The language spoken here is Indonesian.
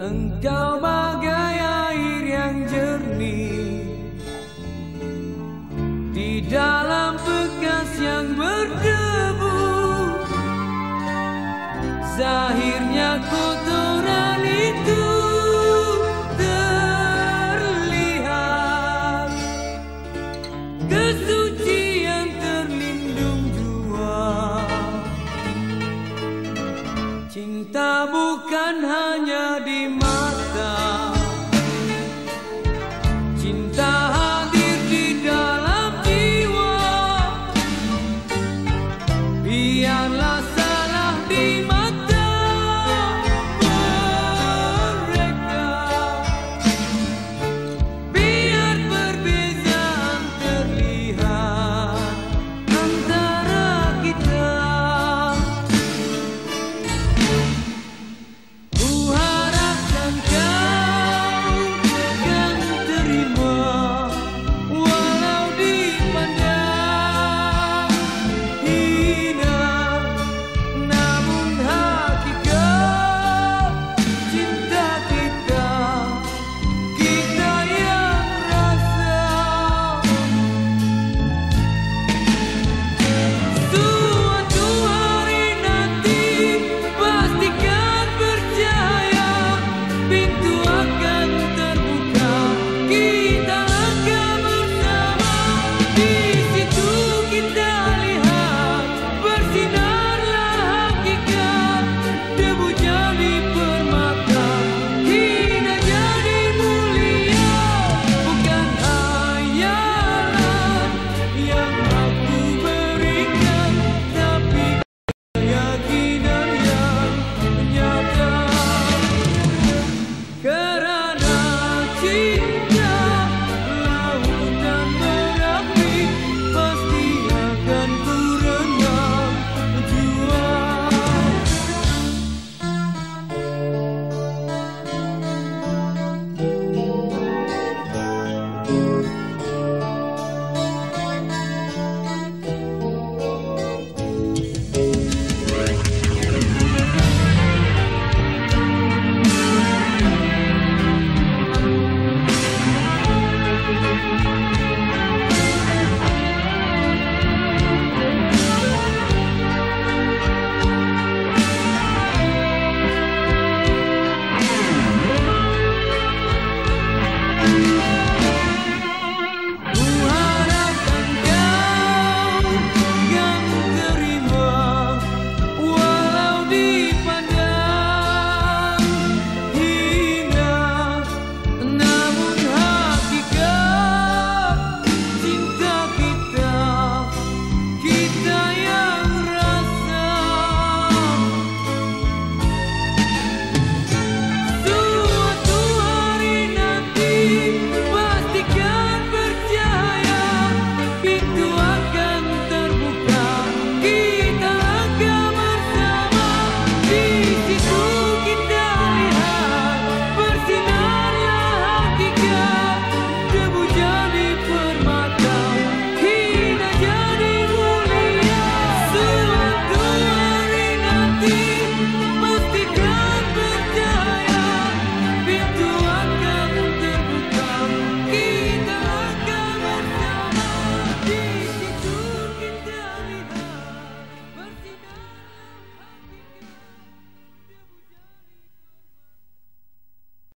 很高吗 Cinta bukan hanya di mata